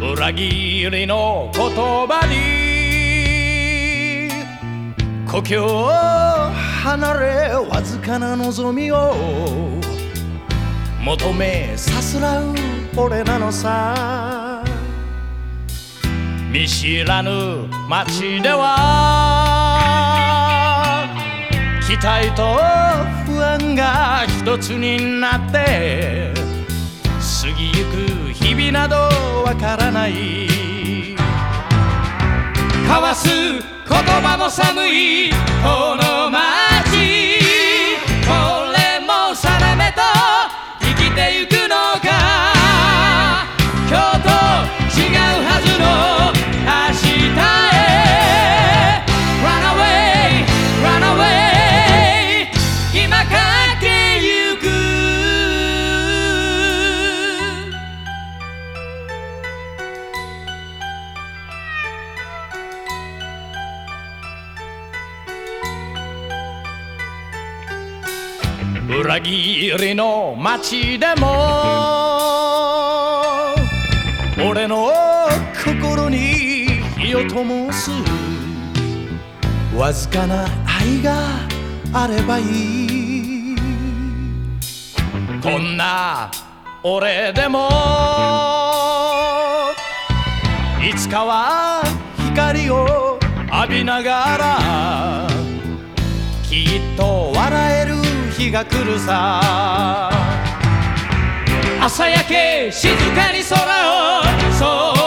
裏切りの言葉に故郷を離れわずかな望みを求めさすらう俺なのさ。見知らぬ街では期待と不安が一つになってぎゆく日々などわからない。交わす言葉も寒いこの街。裏切りの街でも俺の心に火を灯すわずかな愛があればいい。こんな俺でもいつかは光を浴びながらきっと笑える日が来るさ。朝焼け静かに空をそう。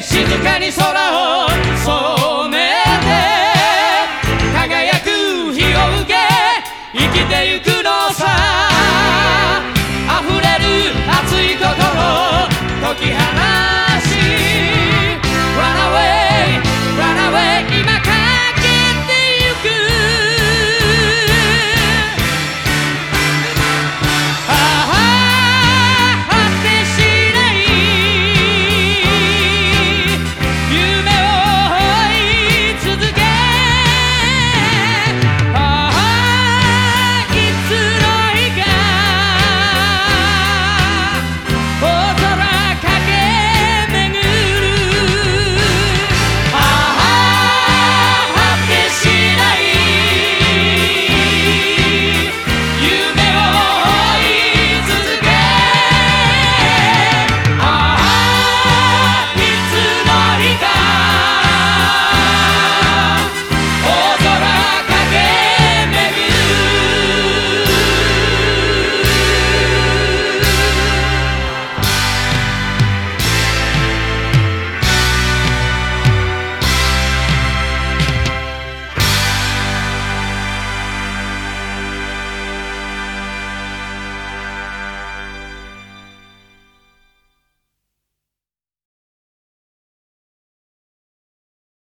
し静かに空をそう